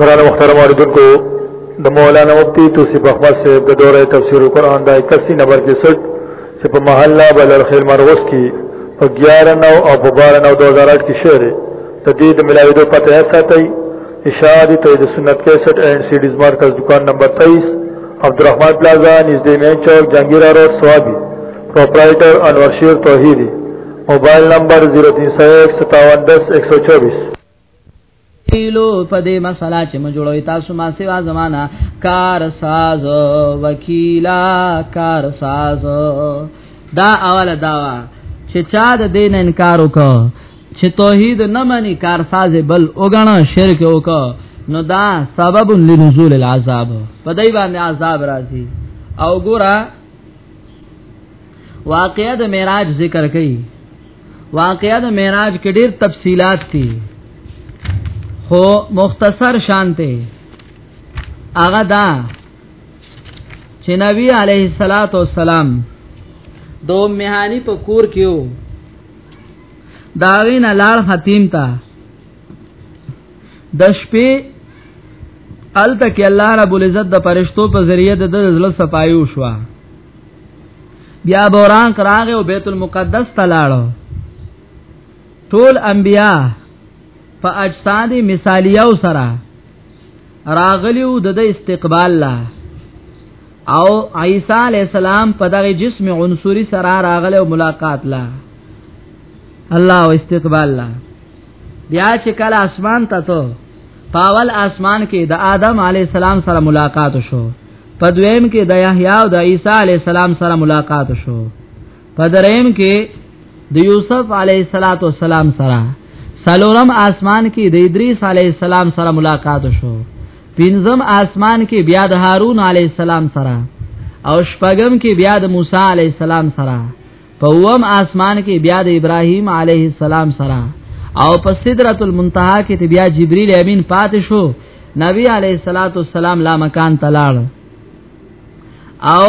ګران محترم اوریدونکو د مولانا مفتی توصیف احمد صاحب د دوره تفسیر قرآن د 81 نمبر کې سټ چې په محله بلل خیر مرغوس کې په 11 نو او په 12 نو 2008 کې شعر تدید ملاویدو پته ساتي اشاعتی توحید سنت 61 اینڈ سیڈیز مارکز دکان نمبر 23 عبدالرحمن پلازا نزد مین چوک جہانگیرہ روڈ سوابی پرپرائٹر انور شیر توحیدی موبایل نمبر 03015710124 لو په دې مسله چې ما جوړوي تاسو ما سیوا زمانہ کار ساز وکیلا کار ساز دا اوله داوا چې چا د دین انکار وکړ چې توحید نه مني کارساز بل وګڼه شرک وکړه نو دا سبب لنزول العذاب په دای باندې عذاب راځي او ګورا واقعیا د معراج ذکر کړي واقعیا د معراج کې ډېر تفصيلات دي خو مختصر شانته هغه دا چې نبی عليه الصلاه والسلام دوه مهانی په کور کې وو دا غین لار حتیم تا د شپې الته کې الله رب العزت د پرشتو په ذریعه د زړه صفایو شو بیا بوران کراغه او بیت المقدس ته لاړو ټول انبیا په اجساد مثالیو سره راغلیو د استقبال لا او عیسی علی السلام په دغه جسم عنصری سره راغلی او ملاقات لا الله او استقبال لا بیا چې کله اسمان ته ته پاول اسمان کې د آدم علی السلام سره ملاقات شو په دویم کې د یحیی او د عیسی علی السلام سره ملاقات شو په دریم کې د یوسف علیه الصلاۃ والسلام سره سلورم آسمان کې د ادریس علیه السلام سره ملاقات شو پنځم آسمان کې بیا د هارون علیه السلام سره او شپږم کې بیا د موسی علیه السلام سره په وم آسمان کې بیا د ابراهیم علیه السلام سره او په سدرۃ المنتہا کې بیا جبرئیل امین پاتې شو نبی علیه الصلاۃ والسلام لا مکان تلاړ او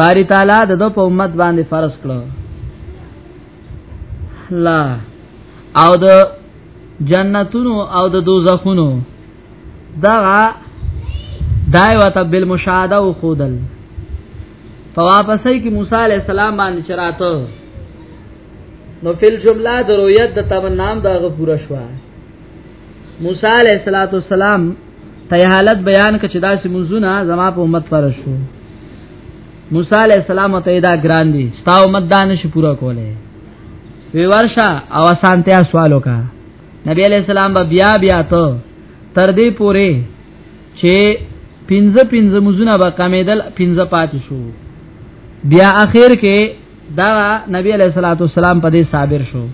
باری تعالی د دو په امت باندې فرض کړو لا او د جنتونو او د دوزخونو دا دای وته بل مشاهده او خودل په واپسې کې موسی عليه السلام باندې چراته نو فل جمله د رؤیت د تمنام دا غو پورا شوه موسی علیہ الصلوۃ والسلام ته حالت بیان کړ چې داسې منځونه زما په امت پر شو موسی علیہ السلام ته دا ګران دي ستا امت دان شي پورا کوله وی ورشا او سانتیا سوالو کا نبی علیہ السلام بیا بیا ته تر دې پوره چې پنځه پنځه مزونه به کمیدل پنځه پاتې شو بیا اخر کې دا نبی علیہ الصلوۃ والسلام په دې صابر شو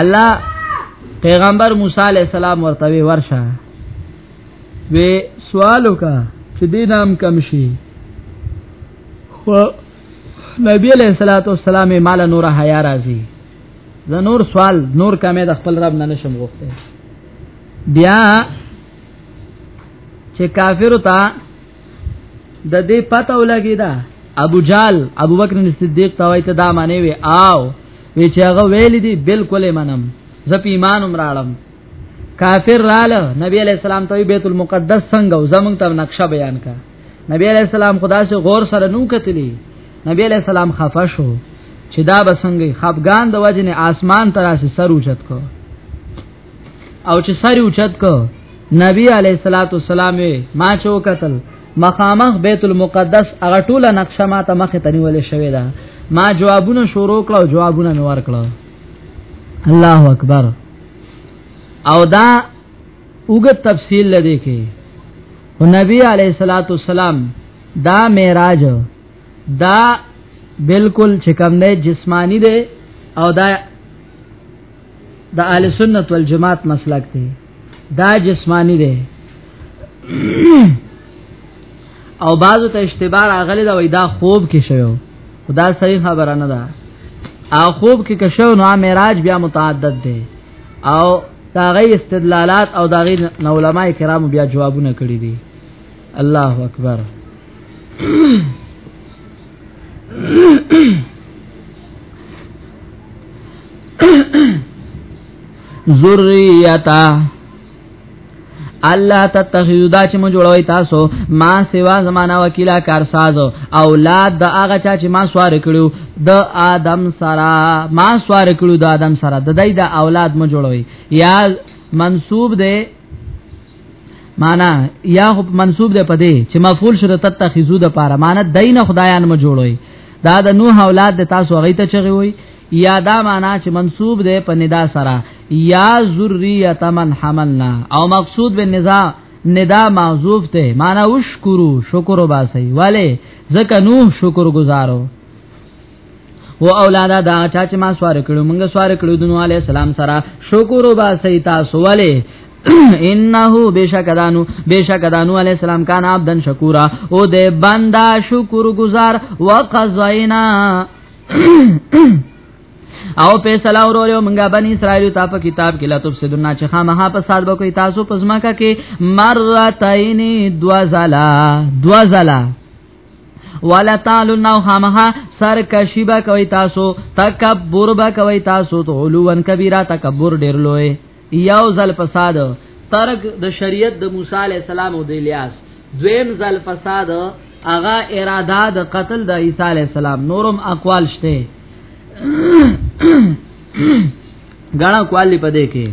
الله پیغمبر موسی علی السلام ورته ورشه وی سوال وکړه چې دې نام کم شي خو نبی علیہ الصلوۃ والسلام مال نور حیا راځي زه نور سوال نور کمه د خپل رب نه نشم غوښته بیا چې کافر ته د دې پته ولګی دا ابو جال ابو بکر صدیق ته وای ته دا معنی وی آو وی چې هغه ویل دي بالکل منم زه په ایمان عمرالم کافر رااله نبی علیہ السلام ته بیت المقدس څنګه زمنګ ته نقشه بیان کا نبی علیہ السلام خدا سے غور سره نو کتلی نبی علیہ السلام خفه شو چې دا بسنګي خفغان د وجنه آسمان تراسه سر اوچت کو او چې ساری اوچت کو نبی علیہ الصلات والسلام ما چو قتل مخامخ بیت المقدس هغه ټوله نقشه ما ته مخه تنیول شوې ده ما جوابونه شروع کړو جوابونه مې ورکړو الله اکبر او دا وګ تفصیل لدی کې او نبی علیہ الصلات والسلام دا معراج دا بالکل چې کوم نه جسمانی دی او دا د اهل سنت والجماعت مسلک دی دا جسمانی دی او بعضو ته اشتباه راغلی دا وای دا خوب کې شوی خدا صحیح خبره نه ده او خوب کې کښو نو معراج بیا متعدد دی او دا غي استدلالات او دا غي علماء کرام بیا جوابونه کړی دي الله اکبر ذریتا الله تتخذو دا چې مو جوړوي تاسو ما سوا زمانہ وکیلا کارساز اولاد د هغه چا چې ما سوار کړو د آدم سره ما سوار کړو د آدم سره د دای د اولاد مو جوړوي یا منسوب دی معنا یا خو منسوب ده پدې چې مفعول شو تتخذو د پاره معنا دین خدایان م جوړوي دا د نوح اولاد د تاسو هغه ته چغي وي یا دا معنا چې منسوب ده په ندا سره یا ذریه من حملنا او مقصود به نزا ندا معذوف ته معنا وشکرو شکر وباسي والے زکه نوح شکر گزارو و اولاد دا چا چې ما سوار کړو موږ سوار کړو د نوح عليه السلام سره شکر وبا سيتا سواله انه بشکدانو بشکدانو علی السلام کان عبدن شکورا او دې بندا شکر گزار وقزینا او فیصله وروړو مونږه بنی اسرائیل ته په کتاب کې لطف سدنا چې خامها په سال به کوي تاسو پزما کا کې مرتين دوزلا دوزلا ولا تعالو نو خامها سر کشی با کوي تاسو تکبر با کوي تاسو ته علوان کبیره تکبر ډیر لوی یو ځل فساد ترک د شریعت د موسی علی السلام او د الیاس دویم ځل فساد اغا اراده د قتل د عیسی علی السلام نورم اقوال شته غاڼه کوالی پدې کې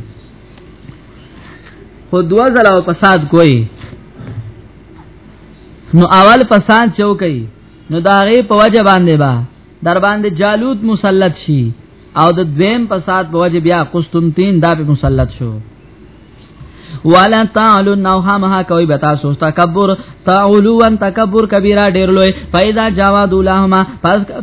خو دوا زلاو فساد کوئی نو اول فساد چوکي نو دا غي په وجه باندې با در باندې جالوت مسلط شي او د دویم فساد په وجه بیا قسطنطین دا په مسلط شو ولا تعلو نو همها کوي بتا سو تکبر تعلو ان تکبر کبیره ډیر لوی پیدا جواد لهما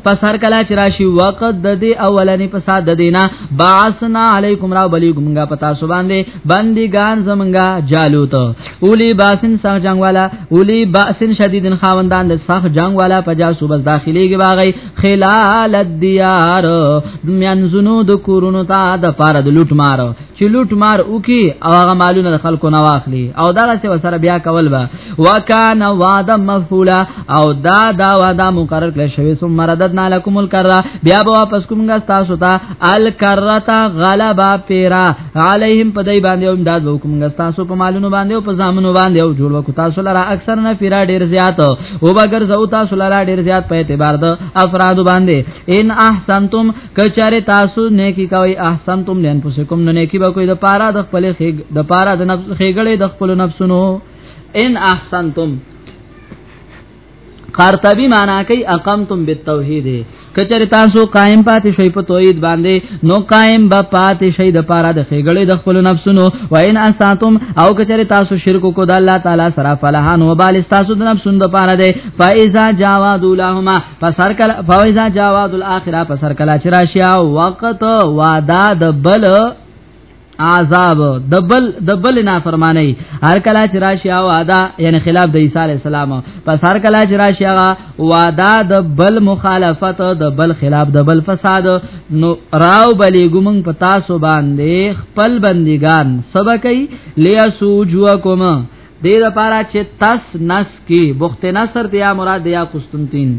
پس هر کلا چې راشي وقت د دې اولنې فساد د دینا باسنا علیکم را بلیګمګه پتا سو باندې بندګان زمنګا جالو ته اولی باسن سخ جنگ والا اولی باسن شدیدن خاوندان د سخ جنگ والا په جاسو بس داخلي کې باغی خلال الديار منزنو د کورونو ته د پاره د لوټ مار چې لوټ مار وکي او هغه مالونه د خلکو نه واخلي او دا څه وسره بیا کول با وکانا وعد مفعولا او دا دا وعده مقرر کړی شوی ثم رددنا لكم الكره بیا به واپس کومګه تاسو ته الکرتا غلبا پیرا علیهم پدای باندې او امداد وکم غستاسو په مالونو باندې او په زامنو باندې او جوړ وکړو تاسو لره اکثر نه فیرا ډیر زیات او بغیر زو تاسو لره ډیر زیات په اعتبار د افراد باندې ان احسنتم کچاره تاسو نیکی کوي احسنتم لن پسکم نه نیکی به کوي د پارا د خپل خېګ د پارا د نفس خېګړې د خپل نفسونو ان احسنتم قرطبی معنا کوي اقمتم بالتوحید کچره تاسو قائم پاتې شئ په توحید باندې نو قائم به پاتې شئ د پاره د خېګړې د خپل نفسونو وین اساتم او کچره تاسو شرک کو د الله تعالی سره فلحان وبال تاسو د نفسونو د پاره ده فایزا جواد لهما فسر کلا فایزا جواد الاخره فسر کلا چرشیا وقت وادا د بل عذاب دبل دبل نافرمانی هر کله چې راشي او ادا یعنی خلاف د عیسی علی السلام پس هر کله چې راشي هغه وادا د بل مخالفت د بل خلاف د بل فساد نو راو بلی ګمن پتا سو باندې خپل بندگان سبا کوي لیا سوجوکم دې لپاره چې تاس نس کې بخت نصر دیا مراد دیا قسطنطین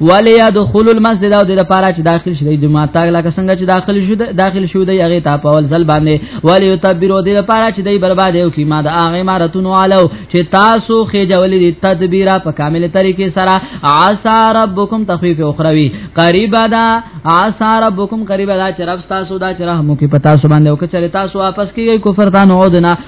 ولی يدخل المسجد او د لپاره چې داخل شي د جمعه تاګ لکه څنګه چې داخل شو داخل شو د هغه ته په ول ځل باندې ولی يتبرو د لپاره چې د برباد یو کی ما د هغه امارتونو علو چې تاسو خېجولې د تدبیره په کامل طریقې سره عسى ربکم تخفیف اخروی قریبا دا عسى ربکم قریبا دا چې رب تاسو دا چې رحم کوي په تاسو باندې او کچره تاسو واپس کیږئ کفر ته نو دنا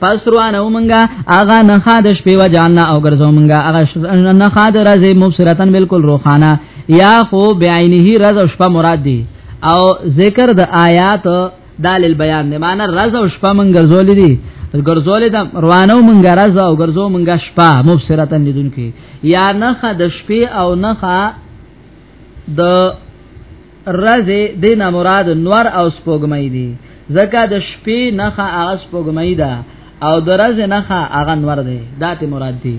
پس روانه ومنګه اغا نه خاد شپې و جاننا او ګرځو منګه اغا نه خاد راځي مبصرتن بالکل روخانه یا خو بعینه رز او شپه مراد دی او ذکر د آیات دال البیان دی معنی رز او شپه من ګرځول دي ګرځول د روانه منګه رز او ګرځو منګه شپه مبصرتن لیدونکو یا نه خاد شپې او نه خا د رزه دین مراد نور او سپوږمۍ دي زکه د شپې نخا هغه سپوږمۍ ده او د رزه نخا هغه نور ده دات مراد دي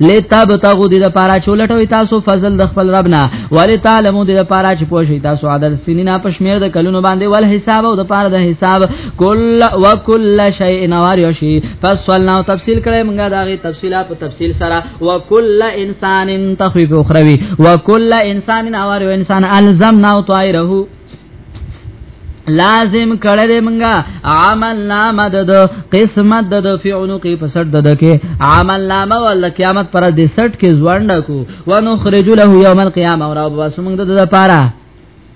لتاب تاغو دې د پارا چولټوي تاسو فضل د خپل ربنا ولې تعلمو دې د پارا چې پوښي تاسو عدد سنینا پښمیر د کلونو باندې ول حساب او د پارا د حساب کل وکل شیء نوار یشی فصلنا تفصیل کړه موږ دا غي تفصیلات په تفصیل سره وکل انسان تخفیف اخروی وکل انسان اور انسان الزمنا طائره لازم کړه دې مونږه عمل نامه د قسمت د فعلو کې په سر د کې عمل نامه ول قیامت پر دې سټ کې ځوانډه کو ونخرج له یوم القیامه او را وباسو مونږ د لپاره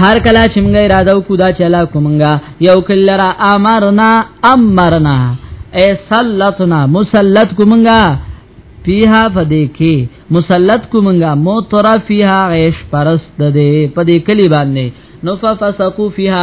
هر کله چې موږ اراده وکړو دا چې الله کومنګا یو کله را امرنا امرنا اے سلطنا مسلط کومنګا فیها فدې کې مسلط کومنګا مو ترا فیها عیش پرست دې پدې کلی باندې نو ففسقو فیها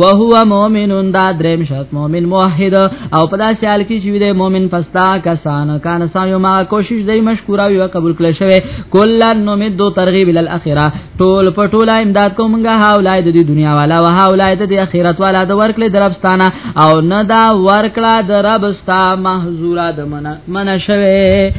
وهو مؤمن دا دریم شرط مؤمن موحد او په داسې حال کې چې دی مؤمن پستا کسان کان سایو ما کوشش دی مشکور او قبول کړي شوی کلن نمد ترغیب ال الاخره ټول په ټوله امداد کومګه هاولای د دنیا والا او هاولای د اخرت والا د ورکړې دربستانه او نه دا ورکړه دربستا محزورا د منه منه شوی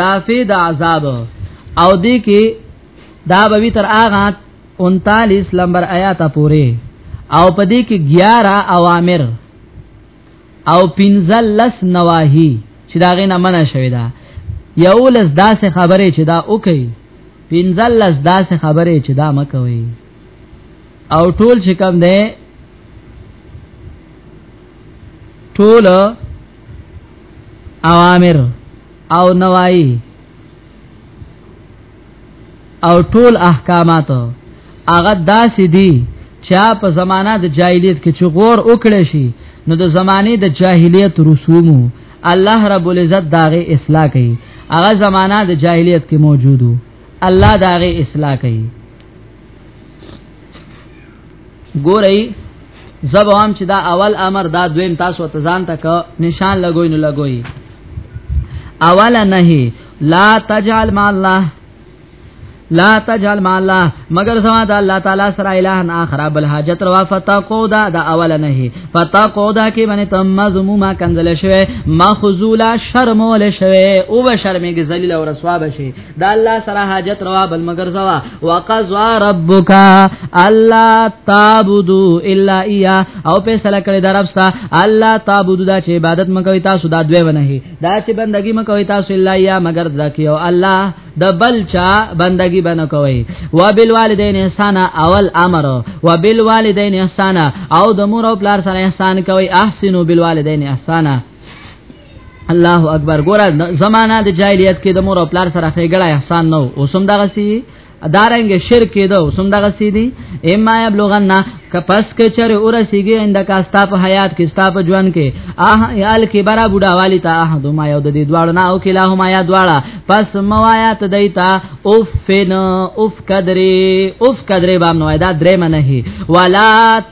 دافع د عذاب او دې کې دا به تر اغه 39 نمبر آیات پورې او پدې کې 11 اوامر او 15 نواهی چې دا غي نه منع شوی دا یو لس داسې خبره چې دا وکي 15 داسې خبره چې دا مکوي او ټول چې کم ده ټول اوامر او نواهی او ټول احکامات هغه داسې دي چا په زمانہ د جاهلیت کې چې غور وکړي شي نو د زمانه د جاهلیت رسومو الله رب العزت داغه اصلاح کوي هغه زمانہ د جاهلیت کې موجودو الله داغه اصلاح کوي ګورئ زب هم چې دا اول امر دا دویم تاسو ته ځان تک نشان لګوي نو لګوي اول نه لا تجعل مع الله لا تجعل مع الله مگر سوا د الله تعالی سره الہ اخر بل حاجت روا فتقودا دا اول نه فتقودا کې باندې تم زموما کنزل شوه مخذولا شرمول شوه او به شرمېږي ذلیل او رسوا بشي دا الله سره حاجت روا بل مگر زوا وقضى ربك الا تعبدوا الا اياه او په سره کړی درپستا الله تعبدوا دا چې عبادت مکوي تاسو دا دوی ونه دا چې بندگی مکوي تاسو الا اياه مگر ذکیو الله د بل چا بندگی بنه کوي و بل والدین احسان اول امر و بل والدین احسان او د مور او پلار سره احسان کوي احسنو بل والدین احسان الله اکبر ګوره زمانہ د جاهلیت کې د مور او پلار سره خېګړه احسان نو اوسم دغه سی دارنګ شرک کېدو سم دغه سیدی اما یبلغن کپس کې چر اور سیګي اند کا ستا په حیات کې ستا په ژوند کې اه یال کې برا بوډا والی تا اه دوما یو د دې دواړو نه او کلا هما یا دواړه پس موایات دیتا اوف فن اوف قدرې اوف قدرې بام نو دا درې منه ولا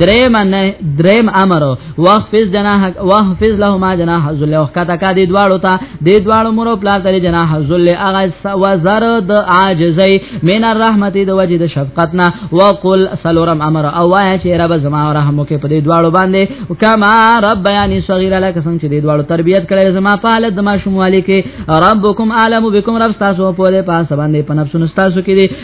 دریم نه دریم امر واخفز جناح واخفز لهما جناح ذل او کتا کا دی دواړو ته دی دواړو مور او پلا تری جناح ذل اغه وزر د عاجزی من الرحمت د وجد شفقتنا وقل سلورم امر او وای چې رب زما رحم وکي په دی دواړو باندې کما رب بیان صغیر لک څنګه چې دی دواړو تربیت کړي زما په حالت د ما شموالي کې ربکم عالم بكم رب تاسو په دې پاس باندې په نفسونو تاسو کې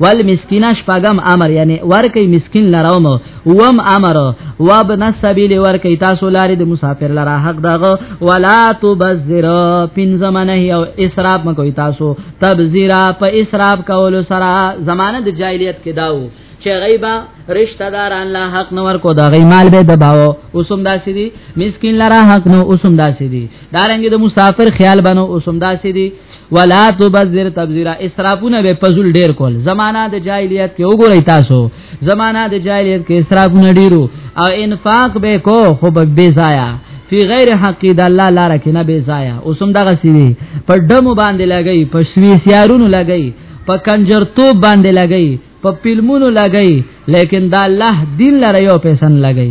ول مسکینا شپغم امر یعنی ورکی مسکین لروم وم امر وابن السبیل ورکی تاسو لاری د مسافر لرا حق دغه ولا تبذر پن زمانه او اسراف مکوې تاسو تبذیرا په اسراف کولو سره زمانه د جاهلیت کې داو چې غیبا رشتہ داران لا حق نور کو دا غی مال به دباو اوسم داسې دي مسکین لرا حق نو اوسم داسې دي دارنګ د مسافر خیال بنو اوسم داسې دي ولا تبذر تبذرا اسرافونه به پزول ډیر کول زمانہ د جاهلیت کې وګورئ تاسو زمانہ د جاهلیت کې اسرافونه ډیرو او انفاق به کو خو به بی ضایع فی غیر حق د الله لار کې نه بی ضایع اوسم دغه سی وی په دمو باندې لګی په شوی سیارونو لګی په کنجرتو باندې لګی په فلمونو لګی لیکن دا الله دین لره یو پیسن لګی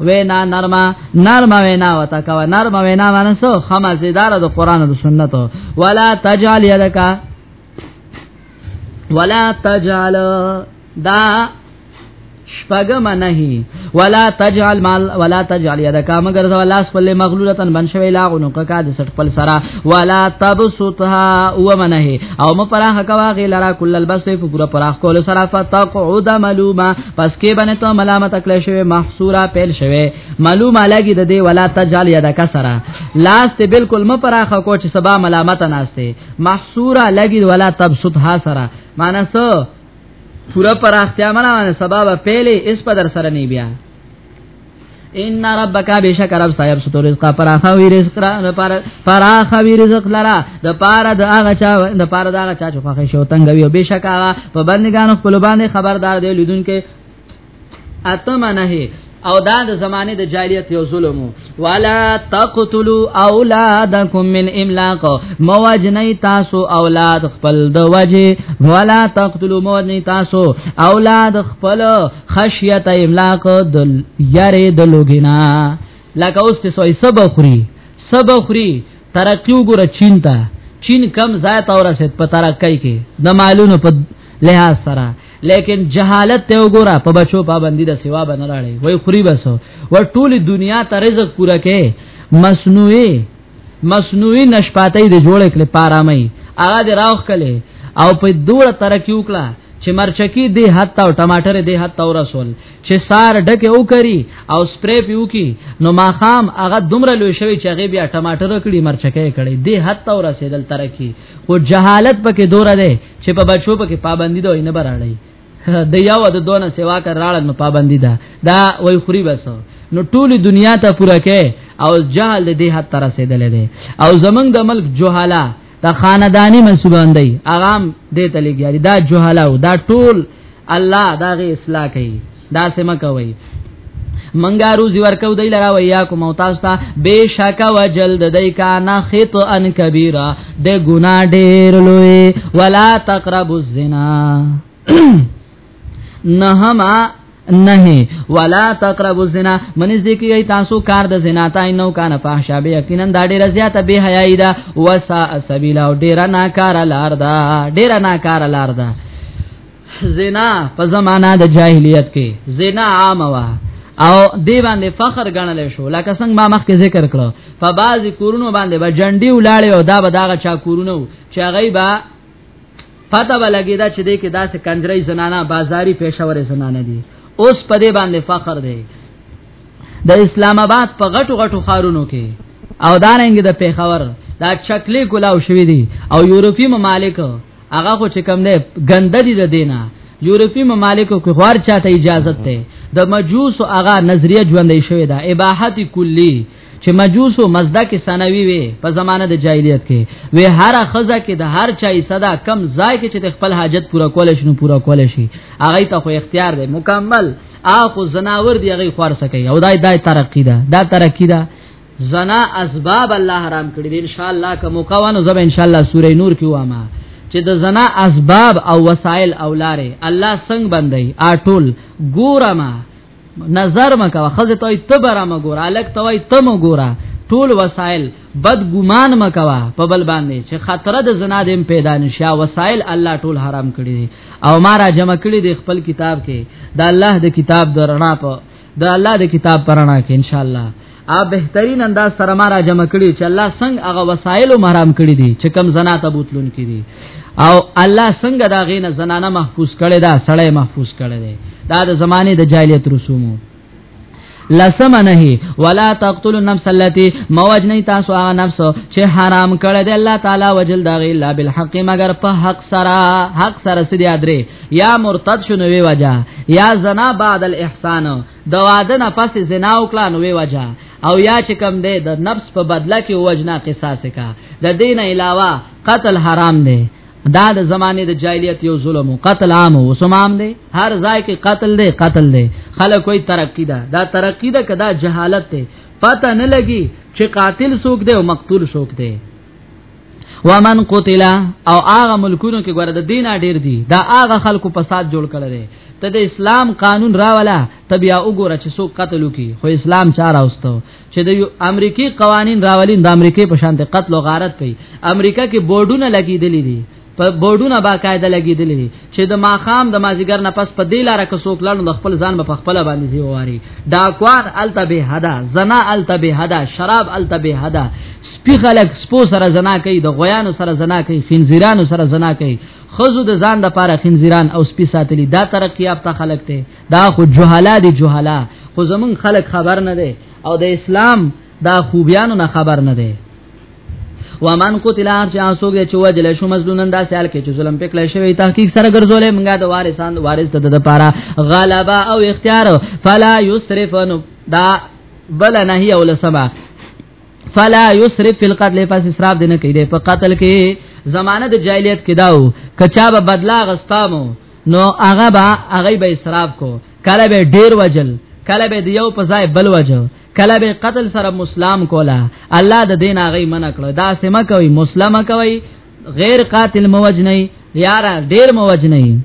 وینا نرمه نرمه وینا وتا کا نرمه وینا باندې سو خما زیدار د قران او د سنت ولا تجعل يدك ولا تجعل دا شپګم نه ولا تجعل مال ولا تجعل يدك مگر ذو لاس خپل مغلولتن بن شوی لا غنو کا د سټ خپل سرا ولا تبسطها و منه او مپراه کوا غی لرا کل البس په پورا پراخ کول سره فتقعد ملوما پس کې باندې ته ملامت کله شوی محصورا پیل شوی ملوما لګي د دې ولا تجال ید کسرا لاس ته بالکل مپراه کو چې سبا ملامت ناشته محصورا لګي ولا تبسط ها سرا معنی سو پورا پراختیا مله سبب پیلې اس په در سره نه بیا ان ربک بشک رب صاحب ستو رزق فراخه وی رزق را فراخه وی رزق لرا د پاره د هغه چا د پاره د هغه چا چې خوښ شو تنگ وی بشک هغه په بندګانو خپل باندې خبردار دی لیدونکو اتم نه او دا د زمانه د جاهلیت یو ظلم ولا تقتلوا اولادکم من املاق موجنی تاسو اولاد خپل د وجه ولا تقتلوا موجنی تاسو اولاد خپل خشیت املاک د یارې د لوګینا لکه اوس ته سوې سب خوري سب خوري ترقی وګوره چین ته چین کم ذات اور اسد په ترقی کې د مالونو په لحاظ سره لیکن جهالت ته وګوره په بچو پابندی د سیوا بنراړي وای خوري بسو ور ټوله دنیا ته رزق پوره کې مصنوعي مصنوعي نشپاتې د جوړ کړي پارامي هغه د راوخ کله او په دوره ترقی وکړه چې مرچکی دی حتی او ټماټر دی حتی او رسول چې سار ډکه وکړي او سپری پیو کی نو ماخام هغه دومره لوی شوی چې هغه بیا ټماټر کړي مرچکی کړي دی حتی او رسیدل ترقی خو جهالت پکې دوره ده چې په بچو پکې پابندی دوی نه براړي د یو د دونه سوا کر راړل نو پابندی ده دا وای خوري بس نو ټول دنیا ته پوره کې او جهل د دې حد تر رسیدل دي او زمنګ د ملک جهالا د خاندانی منسوبان دی اغام دې ته لګیاري دا جهالا او دا ټول الله دا غي اصلاح کوي دا سم کوي منګا روزي ورکو دی لرا ویا کوم او تاسو ته بشک وجل د دای کانا خط ان کبیره د ګنا ډیر لوی ولا تقربوا الزنا نهما نه ولا تقربوا الزنا من ذکی تاسو کار د زنا ته نو کان فحشا به یقینا دا ډیره زیاته به حیاي ده وسا سبیل او ډیره ناکار لار ده ډیره ناکار لار ده زنا په زمانہ د جاهلیت کې زنا عام وا او دی باندې فخر غنل شو لکه څنګه ما مخکې ذکر کړو په باز کورونو باندې به جنډي ولاړې او دا به داغه چا کورونو چې غیبا پته ولګی دا چې دې کې داسې کنجري زنانه بازاري پېښورې زنانه دي اوس په دې باندې فخر دی د اسلام آباد په غټو غټو خارونو کې او دارنګ د دا پیښور دا چکلې کولاو شوې دي او یورپی ممالک هغه خو چې کم نه ګنده دي د دینه یورپی ممالکو کې غوار چاته اجازه ده د مجوس او هغه نظریه ژوندې شوې ده اباحت کلی چې مجوس او مزدا کې ثانوي وي په زمانه د جاهلیت کې وی هر خزه کې د هر چای صدا کم ځای کې چې خپل حاجت پورا کول شي نو پورا کول شي هغه ته خو اختیار دی مکمل اخو زناور دی هغه خور سکے او دای دای ترقی ده دا ترقی ده زنا اسباب الله حرام کړی دي ان شاء الله کوم کوانو زب ان شاء الله سوره نور کې وامه چې د زنا اسباب او وسایل او لارې الله څنګه بندي اټول ګورما نظر مکه خزه توي تبره ما ګور الک توي تم ګورا ټول وسایل بد ګمان مکوا په بل باندې چې خطر د زنا دیم پیدا نشا وسایل الله ټول حرام کړی دي او ما را جمع کړی دی خپل کتاب کې دا الله د کتاب درنا په د الله د کتاب پرانا کې ان شاء الله ا بهترین انداز سره ما را جمع کړي چې الله څنګه هغه وسایل مرام کړی دي چې کم زنا ته بوتلون کړي او الله څنګه دا غینه زنانه محفوظ کړي دا سړی محفوظ کړي دي دا د زمانه د جاهلیت رسومو لسم نه ولا تقتل النفس التي موج نه تاسو هغه نفس چې حرام کړی دی الله تعالی وجل دا غي الا بالحق مگر په حق سره حق سره سړي ادري یا مرتد شو نو وی وجه یا زنا بعد الاحسان د واده نه پس زنا وکړه نو وی وجه او یا چې کم دی د نفس په بدله کې وجنا قصاص کا د دین علاوه قتل حرام دی دا د زمانه د جاهلیت یو ظلم قتل عام او سمام دی هر ځای کې قتل دی قتل دی خلک کوئی ترقی ده دا ترقی ده کدا جهالت ته پته نه لګي چې قاتل څوک دی او مقتول څوک دی ومن قتل او هغه ملکونو کې ګوره د دینه ډیر دي دا هغه خلکو فساد جوړ کړل ته د اسلام قانون راولا ته بیا وګوره چې څوک قتل وکي خو اسلام چا راوستو چې د امریکای قوانین راولین د امریکای په شان د قتل او غارت کوي امریکا کې بورډونه لګیدلې دي په بورډونه باقاعده لګیدلې دي چې د ماخام د مازیګر نه پس په دې لار کې څوک لړ د خپل ځان په خپل باندې دی واري ډاکوان الته به حدا زنا الته به حدا شراب الته به حدا سپی خلک سپو سره زنا کوي د غویانو سره زنا کوي خنزیرانو سره زنا کوي خزو د ځان د پاره خنزیران او سپی ساتلی دا ترقی یافته خلک ته دا خو جهالا دي جهالا خو زمون خلک خبر نه دي او د اسلام دا خوبیانو نه خبر نه دی ومن قتل ارچ اسوګ چې وجل شو مظلومن دا سیال کې چې ظلم پکړې شوی تحقیق سره ګرځولې منګه د وارثان وارث د د پاره غلبا او اختیار فلا یسرف نو دا بل نه هی اول سبا فلا یسرف فی القتل پس اسراف دینه کې دی په قتل کې زمانه د جاهلیت کې داو کچا به بدلا غستامو نو هغه با هغه به اسراف کو کله به ډیر وجل کله به دیو په ځای بل وجل کله به قتل سره مسلم کولا الله د دین هغه منع کړو دا سم کوي مسلمه کوي غیر قاتل موجنی یارا ډیر موجنی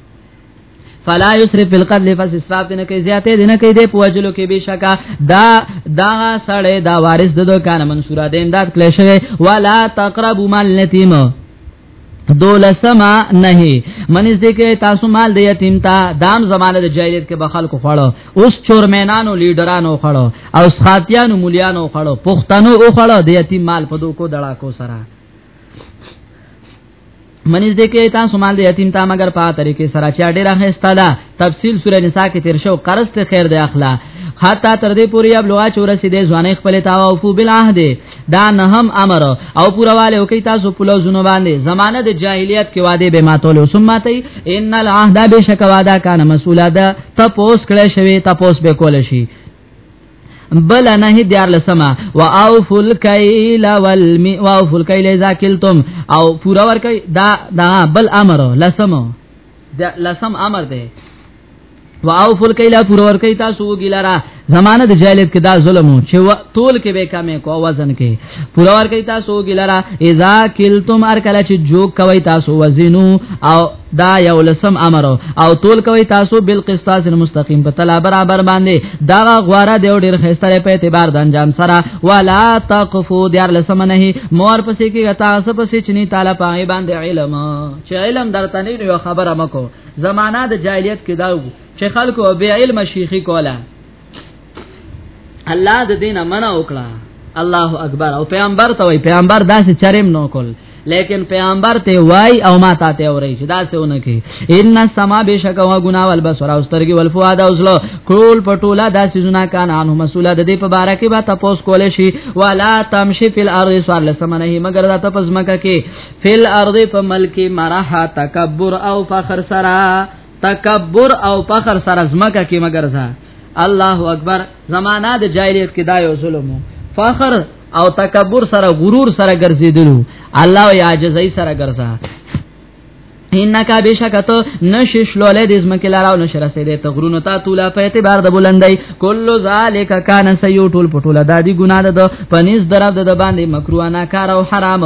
فلا یسرف فی القتل پس اسراف دینه کوي زیاته دینه کوي د پوجلو کې بشکا دا دا سړی دا وارث ددو کان منصوره د امداد کله شوی ولا تقربوا مال یتیم دولسما نه منځ دې کې تاسو مال دی یتیم تا دام زمانه د جاهلیت کې بخل کو خړو اوس چورمنانو لیډرانو خړو او سخاتیانو مليانو خړو پښتنو او خړو د یتیم مال په دوکو دړا کو سره منځ دې کې تاسو مال دی یتیم تا مگر په طریقې سره چا ډیر اخیستا دا تفصیل سورې نساء کې تیر شو قرض ته خیر دی اخلا حتا تر دې پوري اب لوا چورسي دې ځواني خپل تاو فو بالعهد دا نه هم امر او پورواله او کی تاسو په لوزونه باندې زمانه د جاهلیت کې واده به ماتول او سماتي ان العهد بشک واده کان مسوله ده تپوس کړه شوی تپوس به کول شي بل نه دیار لسما واوف الکیل والم واوف الکیل اذا کلتم او پورا ور کوي دا دا بل امر لسمو لسم امر ده واوفل کیلا پور ور کوي تاسو وګیلرا زمانه د جاهلیت کې دا ظلم چې تول کې به کمې کو وزن کې پور ور کوي تاسو وګیلرا اذا کلتم ار کله چې جو کوي تاسو وزنو او دا یو لسم امر او تول کوي تاسو بل قسطاس المستقیم په تلا برابر باندې دا غواره دی ډیر خستره په اعتبار د انجام سره ولا تقفو دیار لسم نه مور پسې کې تاسو پسې چني تعالی پای باندې علم چې علم درته نه خبره مکو زمانہ د جاهلیت کې داو چې خلکو به علم شیخی کوله الله د دینه منع وکړه الله اکبر او پیغمبر ته وای پیغمبر داسې چرېم نو کول لیکن پیغمبر ته وای او ما تا ته اوري چې دا څونه کې ان سما بشک او غنا ول بصر او سترګي ول فؤاد او زلو کول پټولا دا سيزونه کان انه مسوله د دې په باره کې به تاسو کول شي ولا تمشي فل ارض سوال سمنه مگر دا تاسو مکه کې فل ارض په ملک مرحا تکبر او فخر سرا تکبر او فخر سرا زمکه کې مگر ځا الله اکبر زمانہ د جاهلیت کې دا یو ظلم فخر او تکبر سره غرور سره ګرځیدلو الله یا عاجزی سره ګرځا انکا بشکت نشش لوله د زمکه لارو نشر سره ته غرونو ته تولا په اعتبار د بلندای کل ذالک کان سیو ټول پټول دادی ګنا ده پنیز درب د باندې مکروه نه کار او حرام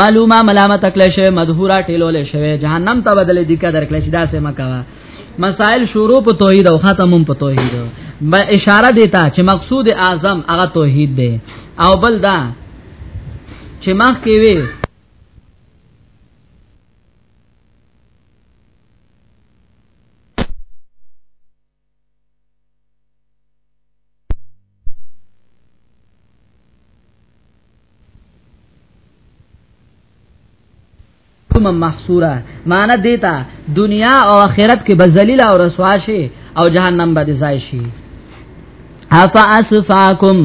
معلومه ملامت کله شوی مدهورا ټیلول شوی جهنم ته بدل دي کا درکل شي دا سم کا مسائل شروع په توحید او ختم په توحید با اشاره دیتا چې مقصود اعظم هغه توحید دی او بل دا چې مخ کې وی کوم محصوره معنی دیتا دنیا او آخرت کې بذلیل او رسوا شي او جهنم به ځای شي افا اسفاکم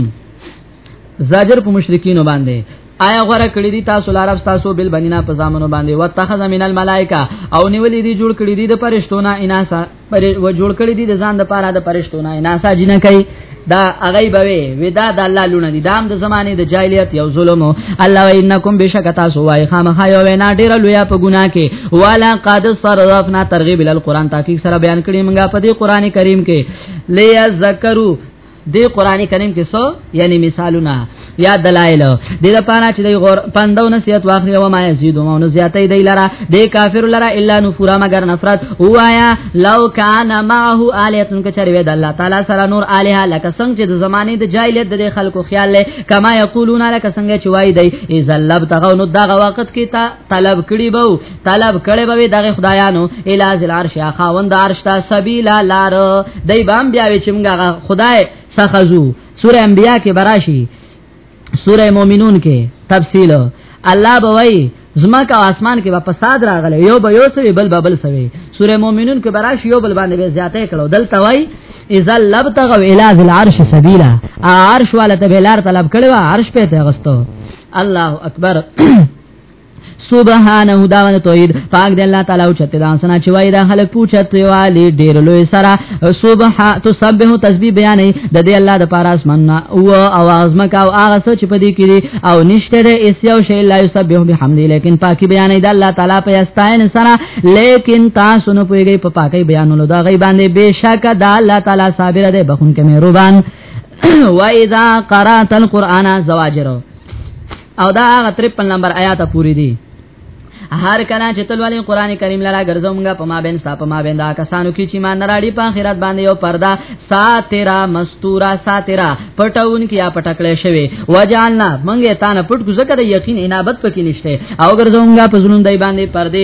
زاجر په مشرکین باندې آیا غره کړی دي تاسو لارب تاسو بل بنینا په زامنو باندې واتخذ من الملائکه او نیولې دي جوړ کړی دي د پرشتونه اناسا پر و جوړ کړی دي د ځان د پاره د پرشتونه اناسا جن کوي دا اغي بوي ودا د الله لونه دي دام د زمانه د جاهلیت یو ظلم الله وینکم بشک تاسو وای خامخا یو وینا ډیر لویا په ګنا کې والا قد صرفنا ترغیب ال قران تحقیق سره بیان کړی موږ په دې قران کریم کې لیا ذکرو دی قران کریم کې سو یعنی مثالونه یا دلایل د لپاره چې د غور پندو نصیحت واخلي او ما یزيد او نو زیاتې دی لره د کافر لره الا نفورا مگر نفرت وایا لو کان ماه الیتن کچری وې د الله تعالی سره نور الها لکه څنګه چې د زمانه د جاهلیت د خلکو خیال له کما یقولون لکه څنګه چې وای دی اذا لب تغو نو دغه وخت کې تا طلب کړي بو طلب کړي به دغه خدایانو الا ذل عرش یا خاوند عرش تا سبیل لار دای بام بیا وی چې موږ خدای سخزو سوره انبیاء کې براشي سوره مومنون کې تفصیل الله بوي زما کا اسمان کې په فساد راغله یو به یو سوي بل بل سوي سوره مومنون کې براش یو بل باندې به زیاته کړو دلته وای اذا لبتغوا الى ذي العرش سبيلا عرش والا ته بلار طلب کړو عرش په ته غستو الله اکبر سبحانه دا ونه توحید پاک دی الله تعالی او چته دا سنا چوي دا خلق پوښت والی ډیر لوی سره سبح تسبح تسبیح بیان د دې الله د پاره اسمان او او ازما کا او هغه څه چې پدې کړي او نشته د اس یو شی لا یسبح بحمد لیکن پاکي بیان دی الله تعالی په استاین سره لیکن تاسو نه پويږي په پاکي بیانولو دا غي باندې بشک دا الله تعالی صابر دی بخون کې مهربان و اذا قرات القرآن زواجرو او دا هغه 53 نمبر آیات پوری دی هر کله چې تلوالې قران کریم لرا ګرځومګه په ما بین صاحب ما بین دا کسانو کې چې مان راړي په آخرت باندې یو پردا ساترا مستورا ساترا پټون کې یا پټکلې شوی وجالنا منګه تانه پټ کو زکه د یقین انابت پکې نشته او ګرځومګه په زلون دای باندې پردې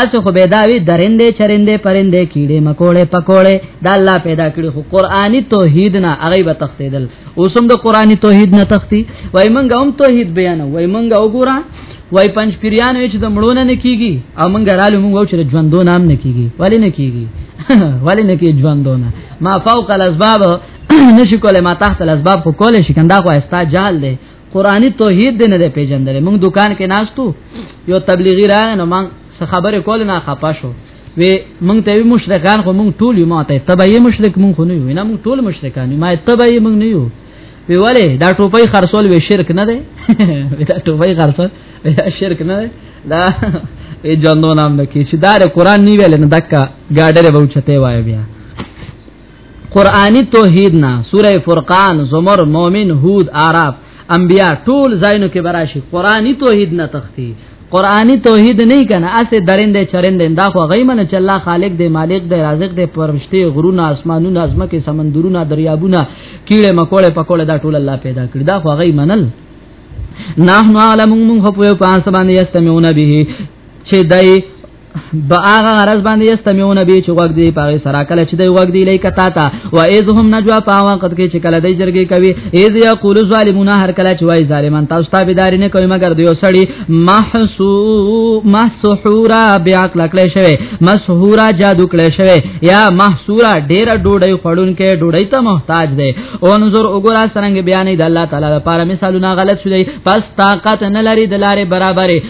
اسو خو به داوی درنده چرنده پرنده کیړې مکوړې پکوړې دا الله پیدا کړی خو قرآنی توحید نه هغه به تختیدل اوسم د قرآنی توحید نه تختی وای مونږ هم توحید بیان وای مونږ وګورا وای پنځ پیران چې د مړونه نه کیږي او مونږ رالو مونږ چې ژوندو نام نه کیږي ولی نه کیږي ولی نه کیږي ژوندو نه ما فوق الاسباب نشي کولای ما تحت الاسباب خو کولای شي کنده خو استا جال دی قرآنی توحید دې نه دی پیژندل موږ دکان کې ناشتو یو تبلیغی را نو موږ څه خبره کول نه خپه شو وی موږ ته وی مشرکان خو موږ ټول یو ماته تبعی مشرک موږ خو نه یو نه موږ ټول مشرکان یو ما تبعی موږ نه یو وی ولی دا ټوپۍ خرڅول وی شرک نه دی دا ټوپۍ خرڅول دا شرک نه دی دا ای جوندو نام نه کی چې دا قرآن نیول نه دکا گاډره به چته وای بیا قرآنی توحید نه سوره فرقان زمر مومن هود اعراف انبیا ټول زاینو کې براشي قرآنی توحید نه تختی قرآنی توحید نه کنه اسه درنده چرنده دا خو غیمنه چې الله خالق دی مالک دی رازق دی پرمشته غرونه اسمانونه ازمکه سمندرونه دریابونه کیړه مکوړه پکوړه دا ټول الله پیدا کړی دا خو غیمنل نحنو علمون من خپو پاس باندې استمعون به چې دای با هغه غرض باندې استمیون به چې وګ دی پاره سره کله چې دی وګ دی لیک تا تا و اذ هم نجوا په وخت کې چې کله دی جرګې کوي اذ یقول ظالمون هر کله چې وای ظالمان تاسو ته بيداری نه کوي مګر دیو سړی محسو محسحورا بیا کله کله شوی مسحورا جادو کله شوی یا محسورا ډیر ډوډۍ خړون کې ډوډۍ ته محتاج دی او نظر وګورا سرنګ بیانې د الله تعالی لپاره مثالونه غلط شوی پس طاقت نه لري د لارې برابرې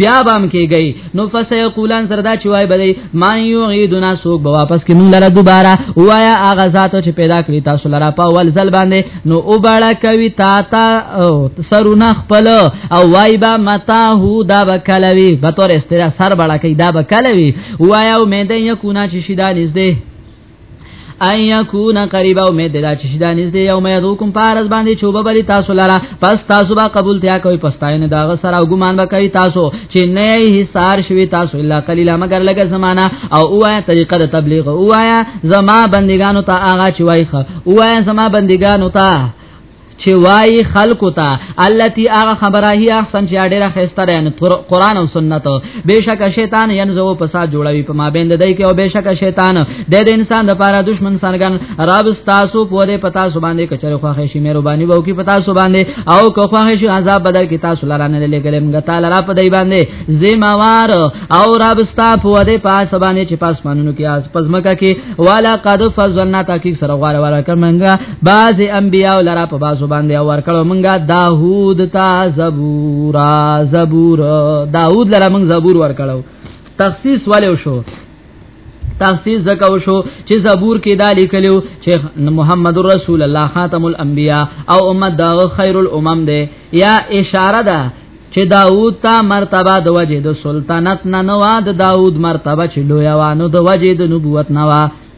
بیا بام کېږي نو فسيقولان سردا چوي بدی ما يعيدنا سوق به واپس کې مونږ لره دوباره وایا اغه ذات چې پیدا کړی تاسو لره په ول زل باندې نو او باړه کوي تا تا سرونه خپل او وای با متا هو دا بکلوي به تور استرا سر باړه کوي دا بکلوي وایا امید یې کو نه چې شیدا نږدې ان یکون قریبا امید دا چې دا نږدې یوم یذوکم پارس باندې چوبه بری تاسو لاره پس تاسو به قبول تیا کوي پس تاینه دا غسر او ګمان وکړي تاسو چې نه یې سار شوي تاسو الا قلیلا مگر لګ زمانہ او اوه طریقه د تبلیغ اوه زما بندگانو ته آغا چوي خو اوه زما بندگانو ته چې وای خلق تا التي هغه خبره هي احسن چې ډیره خسته ده نو قران او سنت بهشکه شیطان ينزو فساد جوړوي په ما بند دای کې او بهشکه شیطان د دې انسان د پاره دشمن سرګن رب تاسو پوره پتا سو باندې کچره خوښ شي مهرباني وو کې پتا سو باندې او کو خوښ شي عذاب بدل کې تاسو لرانه لګلې موږ تعالی را پدای باندې زموار او رب تاسو پوره پاس باندې چې پاس مانونو کې اس پزمکه کې والا قد فزلنا تاکي سره غواره ورکړ منګه باز انبیاء لرا په بازو باندې اور کړو مونږه داوود تا زبور زبور داوود لرا مونږ زبور ور کړو تخصیص والے شو تخصیص زکه وشو چې زبور کې دا لیکلو چې محمد رسول الله خاتم الانبیاء او امت دا خیر الامم دی یا اشاره ده چې داوود ته مرتبه د وجه د سلطنت نه نوا د داوود مرتبه چې لوی وانه د وجه د نبوت نوا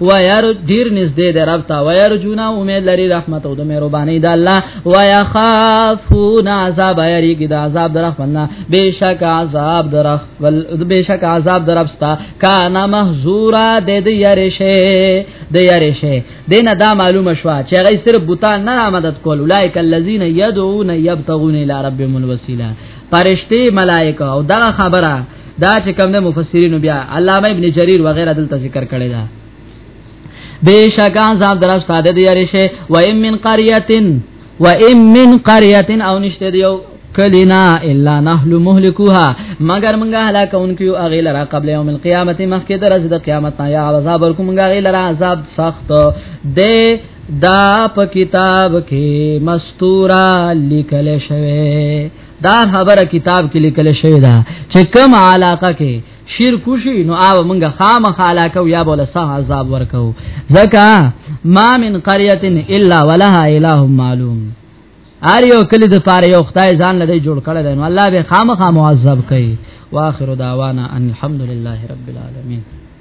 و یار ډیر نږدې دی رب ته و یار جونا امید لري رحمت او د مهرباني د الله و یخافون عذاب یریږي د عذاب در خپلنا بشک عذاب در خپل بشک عذاب در ابستا کان محذورا د دې یاري شي د یاري شي دینه دا معلومه شو چې هغه صرف بوتان نه مدد کول اولایک الذین یدعون یبتغون الی ربهم الوسیله فرشتي ملائکه او دا خبره دا چې کوم نه مفسرین بیا علامه ابن جریر وغیرہ دلته ذکر کړی دا بشکا عذاب درف ساده دی یاري شه و ام من قريه و ام من قريه او نشته دیو کلینا الا نحل مهلكوها مگر منګه هلاکونکو اغه لرا قبل یوم القیامت مخکې درز د قیامت نه یا عذاب ورکو منګه اغه لرا عذاب سخت دی دا په کتاب کې مستورا لیکل شوی دا خبره کتاب کې لیکل شوی دا چې کم علاقه کې شرک شي نو آو مونږه خامخ علاقه یا بوله صح عذاب ورکو زکا ما من قريه الا ولها اله معلوم ار یو کلی د پاره یو خدای ځان لدی جوړ کړی دی نو الله به خامخا معذب کوي واخر دعوانا ان الحمدلله رب العالمین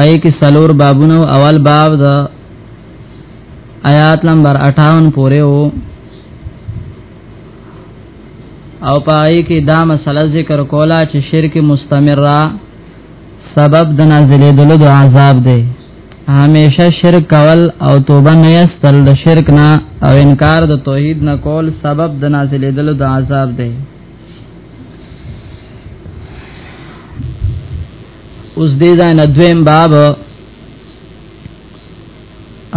آئے کې سلور بابونه اول باب د آیات نمبر 58 پورې وو او پای کې دا مسله ذکر کولا چې شرک مستمره سبب د نازلې دلو د عذاب دی همیشه شرک کول او توبه نه استل د شرک نه او انکار د توحید نه کول سبب د نازلې دلو د عذاب دی اوس دې ځای نه دویم باب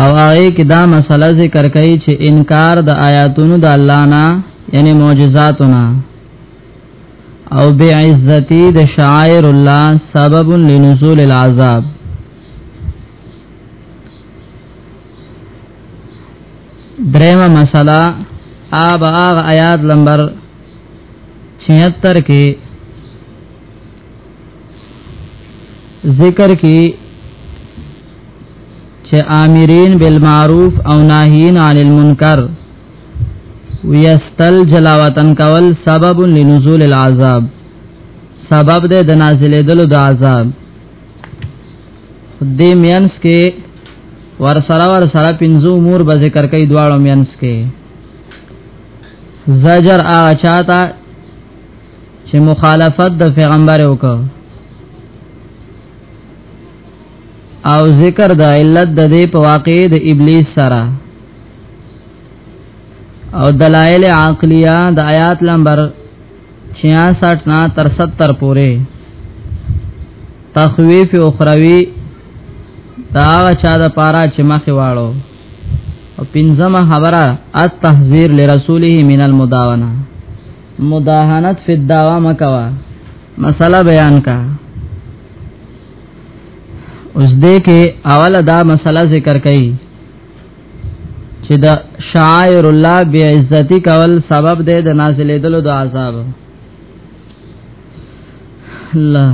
او هغه کې دا مسله ذکر کوي چې انکار د آیاتونو د الله نه یعنی معجزاتونه او بی عزتی د شعائر الله سبب لنزول العذاب درېمه مسله آب آغا آیات لمبر 76 کې ذکر کی چې آمرین بالمعروف او ناهین عن المنکر ویستل جلاوطن کول سبب لنزول العذاب سبب ده د نازلې دلو د عذاب دې مینس کې ور سره ور سره پنځو امور به ذکر کوي دواړو مینس کې زجر آ چاته چې مخالفت د پیغمبر وکړ او ذکر د علت د دې په واقع د ابلیس سره او دلائل عقلیه د آیات نمبر 66 نا تر 70 پورې تخویف اخروی دا چا د پارا چې مخې واړو او پنځمه خبره التحذير لرسوله من المداونه مداهنت فی الدعوا مکوا مسله بیان کا اوس دې کې اوله دا مسله ذکر کړي چې دا شاعر الله بی عزتی کول سبب دی د نازلې دلو د عذاب الله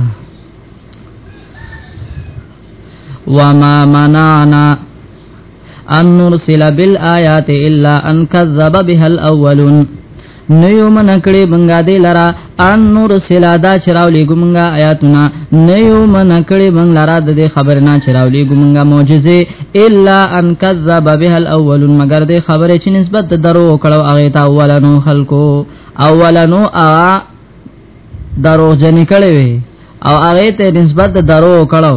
وما منعنا ان نرسل بالآیات الا ان کذب بها الاولون نیو من کړي بنګا دې لرا ان نور سلا دا چراولې ګمنګا آیاتنا نیو من کړي بنګ لرا د دې خبر نه چراولې ګمنګا معجزه الا ان کذب بها الاولون مگر دې خبره چې نسبت درو کړو هغه تا اولنو خلکو اولنو ا درو جن کړي او هغه ته نسبت درو کړو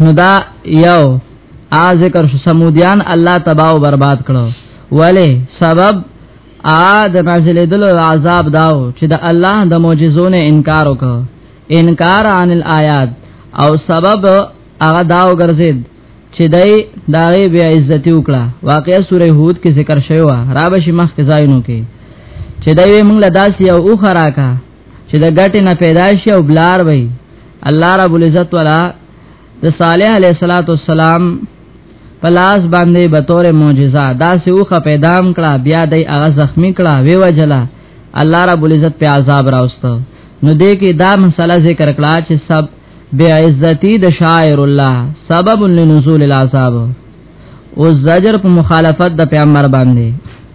نو دا یو ا ذکر شو سمودیان الله تباہ او برباد کړو ولی سبب ا د نازلې دل عذاب داو چې د الله د معجزونو انکار وکړ انکار عن الایات او سبب هغه داو ګرځید چې دای داغه بی عزت وکړه واقعا سوره هود کې ذکر شوی و را بشي مخ کې ځایونو کې چې دای موږ له داسې او خراکا چې د ګټې نه پیدا شي او بلار وي الله رب العزت ولا د صالح علیه الصلاۃ والسلام پلاس باندې به تور معجزه دا سه اوخه پیدام کړه بیا دای هغه زخمی کړه وی وجلا الله رب العزت په عذاب راوستو نو دې کې دا مسله ذکر کړه چې سب بے عزتی د شاعر الله سبب لنزول العذاب او زجر په مخالفت د پیغمبر باندې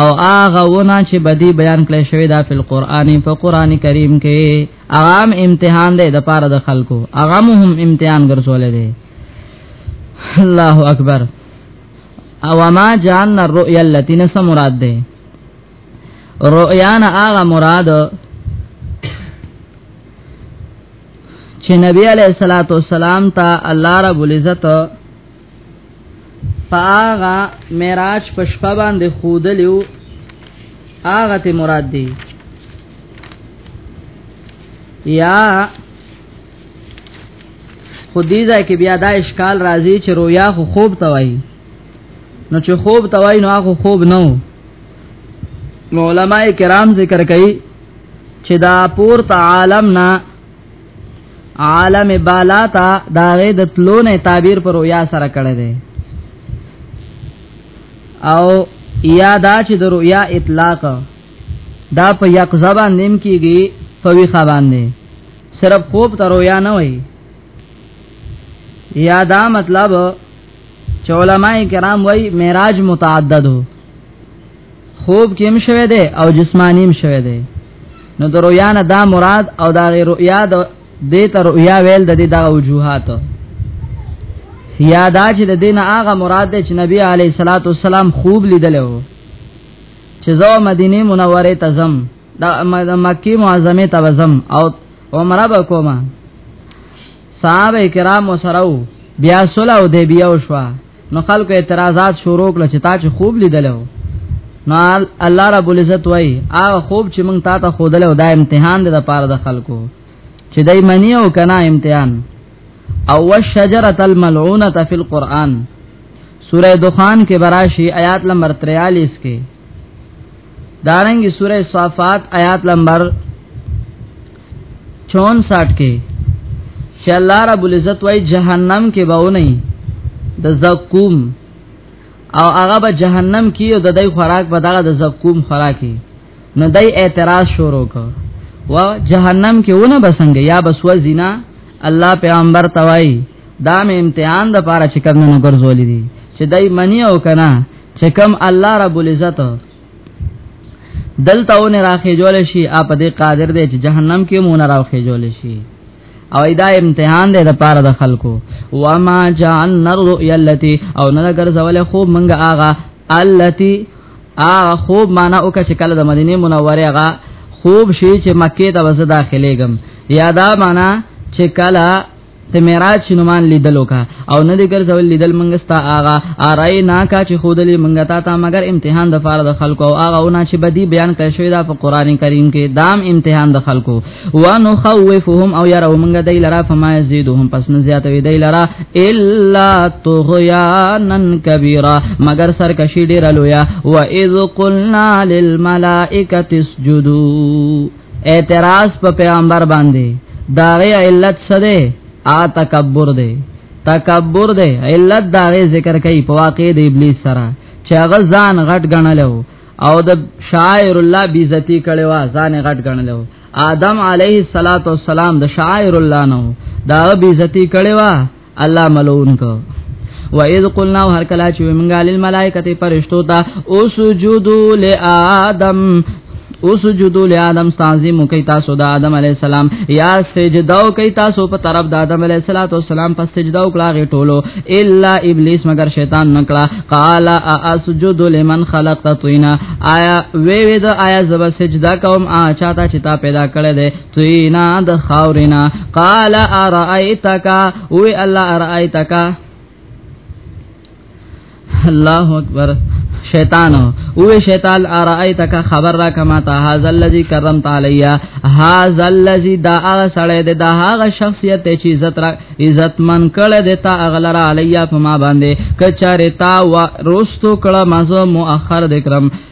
او هغه ونه چې بدی بیان کړی شوی دا په قران په قران کریم کې عام امتحان دی د پاره د خلکو هغه هم امتحان ګرځول دی الله اکبر او ما جان الرؤيا التي نس مراد ده رؤيا نه هغه مراد چې نبی عليه الصلاه والسلام ته الله رب العزت فاغا معراج په شپه باندې خودلیو اغه ته مراد دی یا خودی ځای کې بیا دا اشکال راځي چې رویا خو خوب توای نو چې خوب توای نو هغه خوب نه علماء کرام ذکر کوي چې دا پور تعالم نه عالم بالا تا دا غي د تلو نه تعبیر پر رؤیا سره کړی دی او یا دا چې د رؤیا اطلاق دا په یقظه باندې کیږي په ویخه باندې صرف خوب تر رؤیا نه وي یا دا مطلب چې علماء کرام وای معراج متعدد وو خوب کې هم شوه دی او جسمانی هم شوه دی نو د رؤیا نه دا مراد او دا غیر رؤیا د دې ته رؤیا ویل د دې دا وجوهات یادا چې د دین هغه مراد دی چې نبی علی صلوات والسلام خوب لیدل وو چې زو مدینه منوره ته زم د مکی معظمه ته زم او عمره به کوم صحابه کرام سره بیا صلح او دی بیا وشوه نو خلکو اعتراضات شروع کړ چې تا چې خوب لیدل هو نو الله رب العزت وای هغه خوب چې مونږ تا ته خودل او دا امتحان دی د پاره د خلکو چې دای منی او کنا امتحان او والشجره الملعونه فی القرآن سوره دخان کې براشي آیات نمبر 43 کې دارنګي سوره صافات آیات نمبر 64 کې چې الله رب العزت وای جهنم کې به ونی د زقوم او هغه به جهنم کې او د دای خوراک به دغه د زقوم خوراکي نو دای اعتراض شروع کړ و جهنم کې ونه بسنګ یا بسو زینا الله پیغمبر توای دا مې امتحان د پاره چې کمنو ګرځولې دي چې دای منی او کنا چې کم الله رب العزت دلته ونه راخې جوړ شي اپ دې قادر دې چې جهنم کې مون راخې جوړ شي او دا امتحان دی د پاره د خلکو و ما جعلنا الرؤيا التي او نه ګرځول خو منګه آغا التي ا خوب معنا او که شکل د مدینه منوره غا خوب شي چې مکه ته وځه داخليږم یادا معنا چې کلا ته معراج شنومان لیدلو کا او نه دې ګرځول لیدل منګه ستا آغا آرای نا کا چې خودلې منګه تا ته مگر امتحان د فار د خلکو او آغا ونه چې بدی بیان کړ شوی دا په قران کریم کې دام امتحان د خلکو و نو خوفهم او یاره منګه دای لرا فما یزيدهم پس نه زیات وی دای لرا الا طغیانن کبیره مگر سرکشی ډیر لویا و اذ قلنا للملائکه اسجدوا اعتراض په پیغمبر باندې داغه علت څه دی ا تکبر دی تکبر دی علت داغه ذکر کوي په واقع د ابلیس سره چې هغه ځان غټ غنلو او د شاعر الله بیزتی کړي وا ځان غټ غنلو آدم علیه الصلاۃ والسلام د شاعر الله نو دا بیزتی کړي وا الله ملعون کو و اذ قلنا هر کلا چې موږ لل ملائکه پرشتو ته او سجودو لآدم او سجدو له آدم تعظیم کوي تاسو د آدم علی السلام یا سجداو کوي تاسو په طرف د آدم علی السلام په سجداو کلاغه ټولو الا ابلیس مگر شیطان نکړه قال اسجد لمن خلقت طینا آیا وی وی د آیا زب سجدا کوم آ چاته چې تا پیدا کړی دی طینا د خاورینا قال ارایتک او الله ارایتک الله اکبر شیطان او شیطان ارایتک خبر را کما تا هاذا الذی کرمت علیا هاذا الذی دا هغه سړی د دا هغه شخصیت چې عزت را عزت من کړه د تا اغلر علیا په ما باندې کچاره تا و روستو کړه مزه مؤخر ذکرم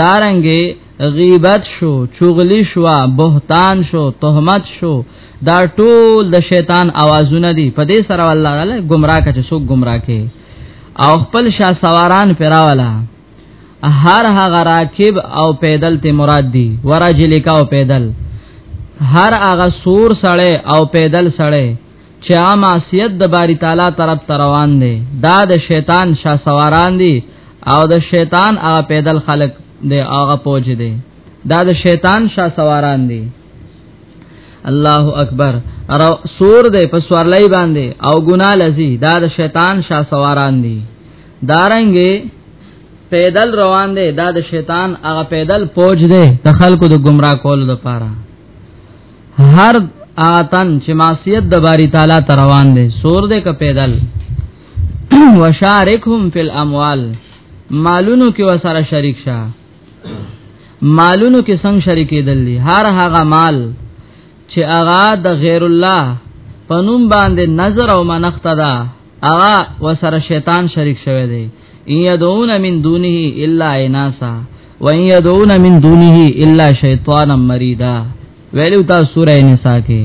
دارنګي غیبت شو چغلی شو بهتان شو تهمت شو دا ټول د شیطان आवाजونه دي په دې سره الله تعالی گمراه کچ سو گمراه کې او خپل شاه سواران پراولا هر هغه راکب او پیدل ته مراد دي وراجلیکا او پیدل هر هغه سور سړی او پیدل سړی چې معصیت د باری تعالی طرف ته روان دي دا د شیطان شا سواران دي او د شیطان هغه پیدل خلق دی هغه پوج دی دا د شیطان شا سواران دي الله اکبر را سور دی په سوارلای باندې او ګنا لذي دا د شیطان شا سواران دي دارنګي پیدل روان دی دا د شیطان هغه پیدل پوج دی د خلکو د گمراه کولو لپاره هر آتن چې معصیت د باری تعالی تر روان دي سور دې ک پیدل وشارکهم فی الاموال مالونو کې وسره شریک شه مالونو کې څنګه شریکې دل دي هر هغه مال چې هغه د غیر الله پنوم باندې نظر او منخته ده اغا وسره شیطان شریک شوی دی ان يدعون من دونه الا اناسا وان يدعون من دونه الا شیطانا مریدا ویلو تا سوره نساء کې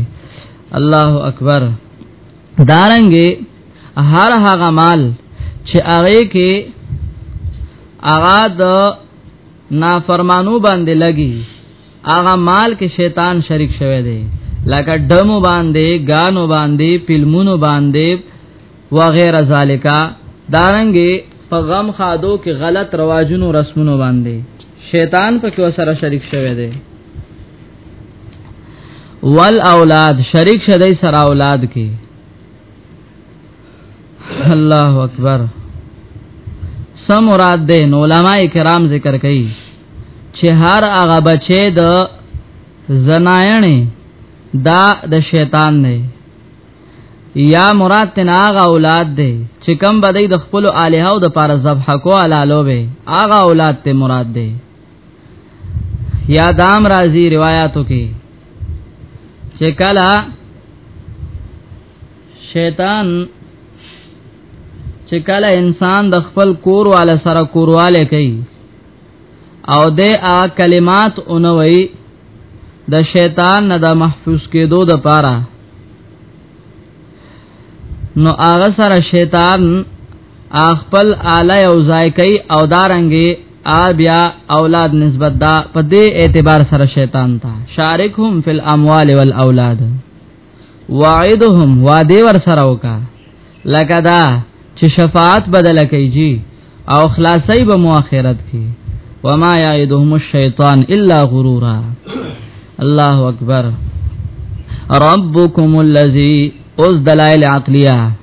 الله اکبر دارنګي هر هغه مال چې هغه کې هغه د نافرمانو باندې لګي هغه مال کې شیطان شریک شوی دی لکه دمو باندې غانو باندې فلمونو باندې وغیرہ ذالکا دارنګي په غم خادو کې غلط رواجونو رسمونو باندې شیطان په کې وسره شریک شوی دی وال اولاد شریک شدی سره اولاد کې الله اکبر سم مراد ده نو علما کرام ذکر کوي چې هر هغه بچي د زناینه دا د شیطان نه یا مراد تن هغه اولاد دی چې کم بدی د خپل الہ او د پاره ذبح کو علالو به هغه اولاد ته مراد دی یا دام راضی روایتو کې چې کله شیطان چې کله انسان د خپل کور والا سره کورواله کوي او د ا کلمات اونوي د شیطان نه د محفوظ کېدو د پاره نو هغه سره شیطان خپل اعلی او ځای کوي او دارنګي ا بیا اولاد نسبت دا په دې اعتبار سره شیطان ته شارکهم فی الاموال والاولاد وعدهم وعده ور سره وکا لکه دا چې شفاعت بدل کیږي او خلاصي به مؤخرت کی وما یعدهم الشیطان الا غرورا الله اکبر ربکم الذی اوس دلائل عقلیه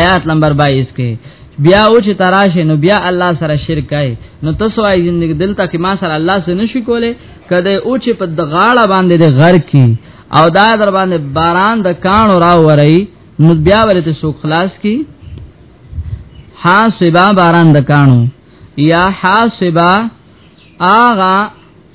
آیات نمبر 22 کې بیا او چې تراشه نو بیا الله سره شرک کوي نو تاسو وايي زندګی دلته کې ما سره الله سره نشي کوله کله او چې په دغاړه باندې د غر کې او دا در باندې باران د کانو را وري نو بیا ورته سو خلاص کی ها سبا باران د کانو یا ها سبا آغا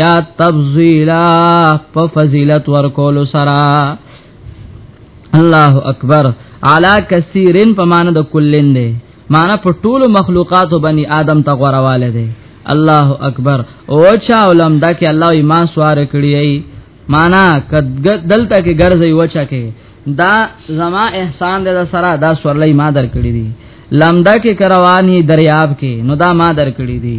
یا تفضیلا په فضیلت ورکول سرا الله اکبر علا کثیرن په مان د کلین دی مان په ټول مخلوقات بنی آدم ته غورواله دی الله اکبر او چا علم دا کې الله ایمان سوار کړی ای معنا دلته کې ګرځي وچا کې دا زما احسان دې سره دا سورلې ما در کړی دی لمدا کې کروانی دریاب کې نو دا ما در کړی دی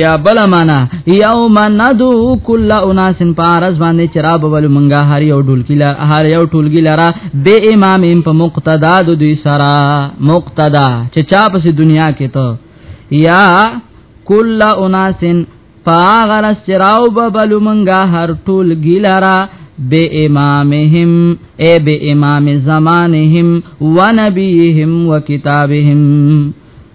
یا بل معنا یوم ندو کل اناس پارس باندې چراب ول منګه هر یو ډول کلا هر یو ټولګی لرا به امام په مقتدا د دوی سرا مقتدا چې چا پس دنیا کې ته یا کل اناس پاغرس چراو ببل منګه هر ټولګی لرا بے امامهم اے بے امام زمانهم و نبیهم و کتابهم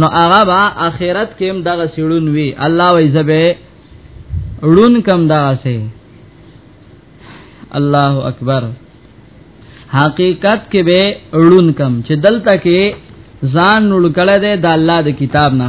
نو هغه با اخرت کې هم دغه سړون وی الله وای زبه ړون کم دغه سي الله اکبر حقیقت کې به ړون کم چې دلته کې ځان نړ کړه ده د الله د کتاب نه